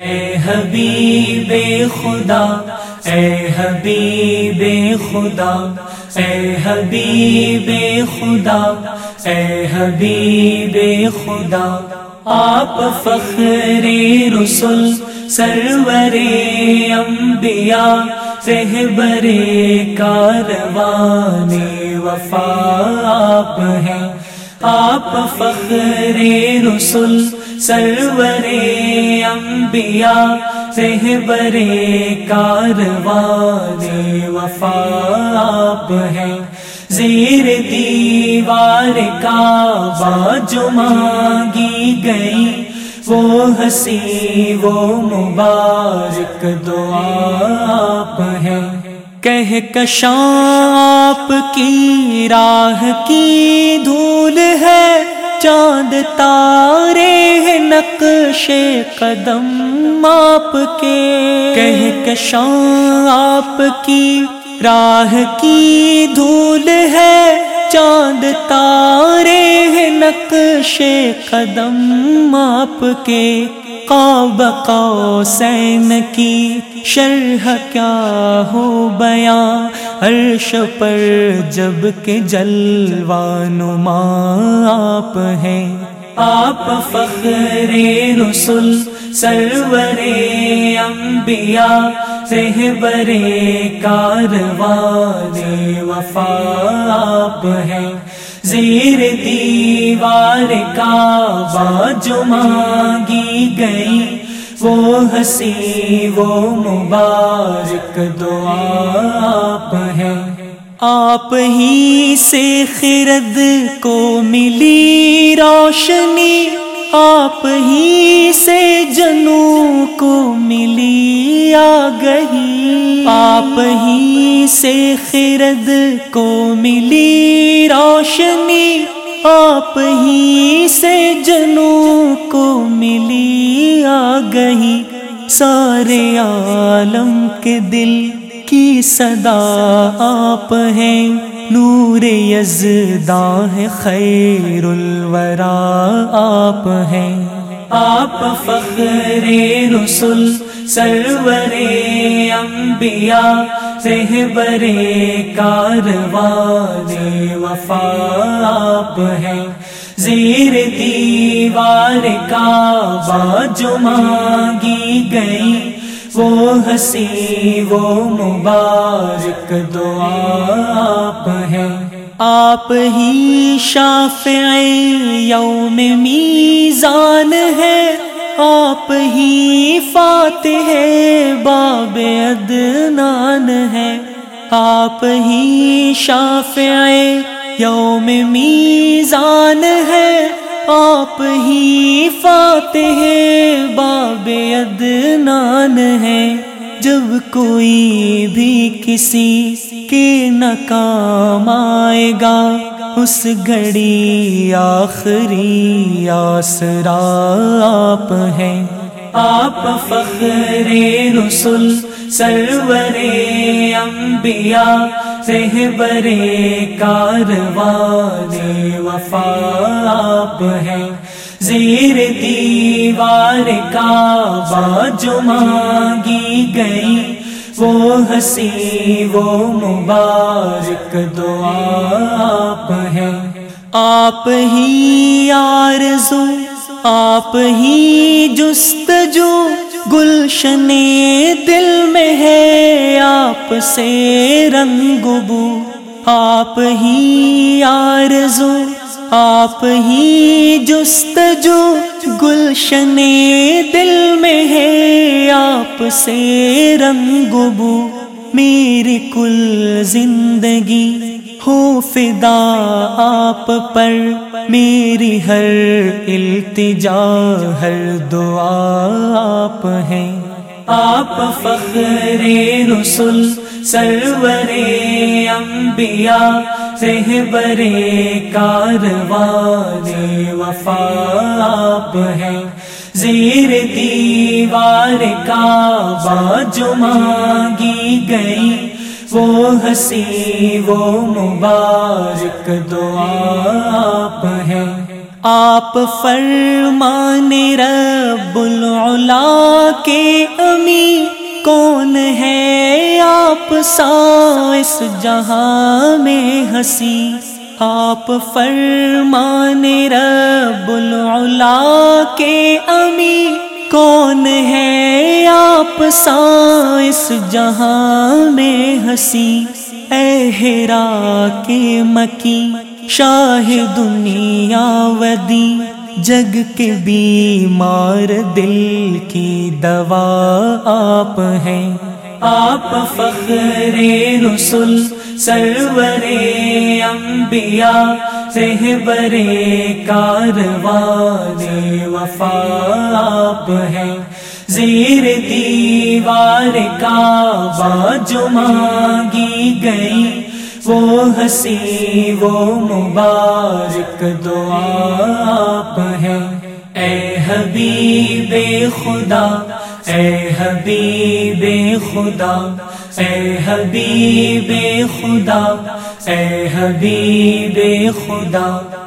اے حبیب خدا، اے حبیب خدا، اے حبیب خدا، اے حبیب خدا، آپ فخر رسول، سرور انبیاء، رہبر کاروان وفا آپ ہیں۔ آپ فخر رسول سرور انبیاء رہبر کاروان وفا آپ ہیں۔ زیر دیوار کا جو مانگی گئی، وہ ہنسی وہ مبارک دعا آپ ہیں۔ کہہ کشاں آپ کی راہ کی دھول ہے۔ چاند تارے نقش قدم آپ کے۔ کہہ کشاں آپ کی راہ کی دھول ہے۔ چاند تارے نقش قدم آپ کے۔ قاب قوسین کی شرح کیا ہو بیاں عرش پر جبکہ جلوانما آپ ہیں۔ آپ فخر رسول، سرور انبیاء، رہبر کاروان وفا آپ ہیں۔ زیر دیوار کا جو مانگی گئی، وہ ہنسی، وہ مبارک دعا آپ ہیں۔ آپ ہی سے خرد کو ملی روشنی، آپ ہی سے جنو کو ملی آگہی۔ آپ ہی سے خرد کو ملی روشنی آپ ہی سے جنو کو ملی آگہی سارے عالم کے دل کی صدا آپ ہیں۔ نور یزداں ہے خیر الورا آپ ہیں۔ آپ فخر رسول، سرور انبیاء رہبر کاروان وفا آپ ہیں۔ زیر دیوار کا جو مانگی گئی، وہ ہنسی، وہ مبارک دعا آپ ہیں۔ آپ ہی شافع یوم میزان ہے آپ ہی فاتح باب ادنان ہے۔ آپ ہی شافع یوم میزان ہے۔ آپ ہی فاتح باب ادنان ہے۔ جب کوئی بھی کسی کے ناکام آئے گا اس گھڑی آخری آسرا آپ ہیں۔ آپ فخر رسول، سرور انبیاء، رہبر کاروان وفا آپ ہیں۔ زیر دیوار کا جو مانگی گئی، وہ ہنسی، وہ مبارک دعا آپ آپ ہی آرزو، آپ ہی جستجو۔ گلشن دل میں ہے، آپ سے رنگ بو آپ ہی آرزو، آپ ہی جستجو۔ گلشن دل میں ہے، آپ سے رنگ بو میری کل زندگی ہو فدا آپ پر۔ میری ہر التجا، ہر دعا آپ ہیں۔ آپ فخر رسول، سرور انبیاء، رہبر کاروان وفا آپ ہیں۔ زیر دیوار کا جو مانگی گئی وہ ہنسی، وہ مبارک دعا آپ ہیں آپ فرمان رب العلا کے امی، کون ہے آپ سا اس جہاں میں ہنسی؟ آپ فرمان رب العلا کے امی، کون ہے آپ سا اس جہاں میں ہنسی ہیرا کے مکی، شاہ دنیا ودی، جگ کے بیمار دل کی دوا آپ ہیں۔ آپ فخر رسول، سرور انبیاء، رہبر کاروان وفا آپ ہیں۔ زیر دیوار کا جو مانگی گئی، وہ ہنسی، وہ مبارک دعا آپ ہے اے حبیب خدا، اے حبیب خدا، اے حبیب خدا، اے حبیب خدا۔